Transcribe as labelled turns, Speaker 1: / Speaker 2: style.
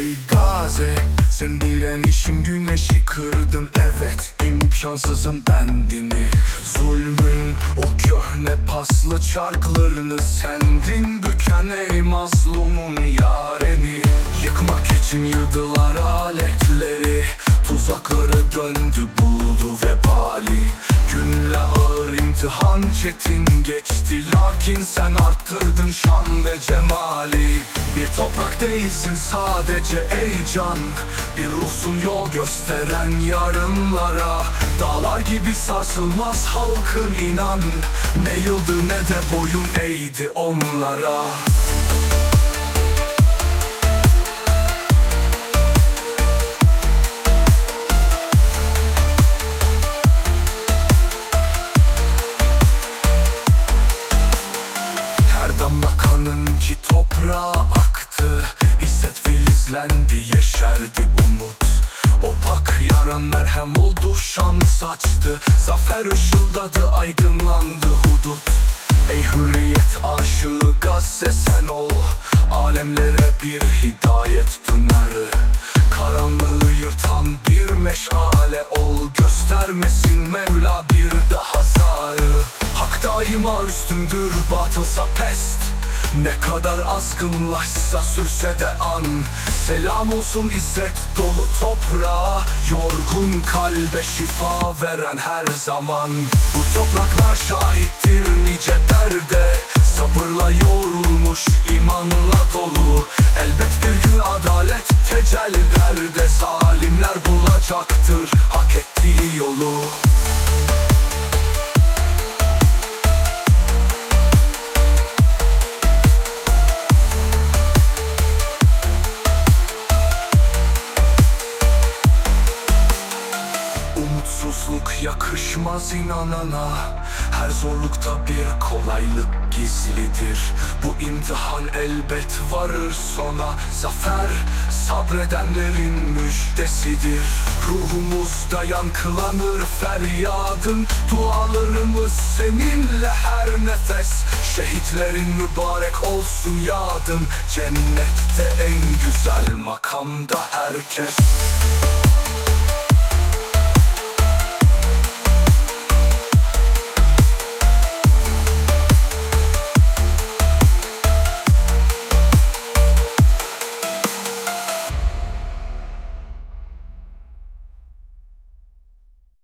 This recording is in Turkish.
Speaker 1: Ey Gazi Sen direnişin güneşi kırdın. Evet imkansızın bendini. Zulmün o köhne paslı çarklarını Sendin. Büken ey mazlumun yareni. Yıkmak için yığdılar aletleri. Tuzakları döndü buldu vebali. Günle ağır imtihan çetin geçti. Lakin sen arttırdın şan ve cemali Bir toprak değilsin sadece ey can Bir ruhsun yol gösteren yarınlara. Dağlar gibi sarsılmaz halkın inan. Ne yıldı ne de boyun eğdi onlara filizlendi yeşerdi umut. Opak yaran merhem oldu şan saçtı. Zafer ışıldadı aydınlandı hudut. Ey hürriyet aşığı Gazze sen ol. Alemlere bir hidayet pınarı Karanlığı yırtan bir meşale ol. Göstermesin Mevla bir daha zarı. Hak daima üstündür batılsa pest ne kadar azgınlaşsa sürse de an. Selam olsun izzet dolu toprağa. Yorgun kalbe şifa veren her zaman. Bu topraklar şahittir nice derde. Sabırla yoğrulmuş imanla dolu. Elbet bir gün adalet tecellilerde Zalimler bulacaktır Umutsuzluk yakışmaz inanana. Her zorlukta bir kolaylık gizlidir. Bu imtihan elbet varır sona. Zafer sabredenlerin müjdesidir. Ruhumuzda yankılanır feryadın Dualarımız seninle her nefes. Şehitlerin mübarek olsun yadın. Cennette en güzel makamda herkes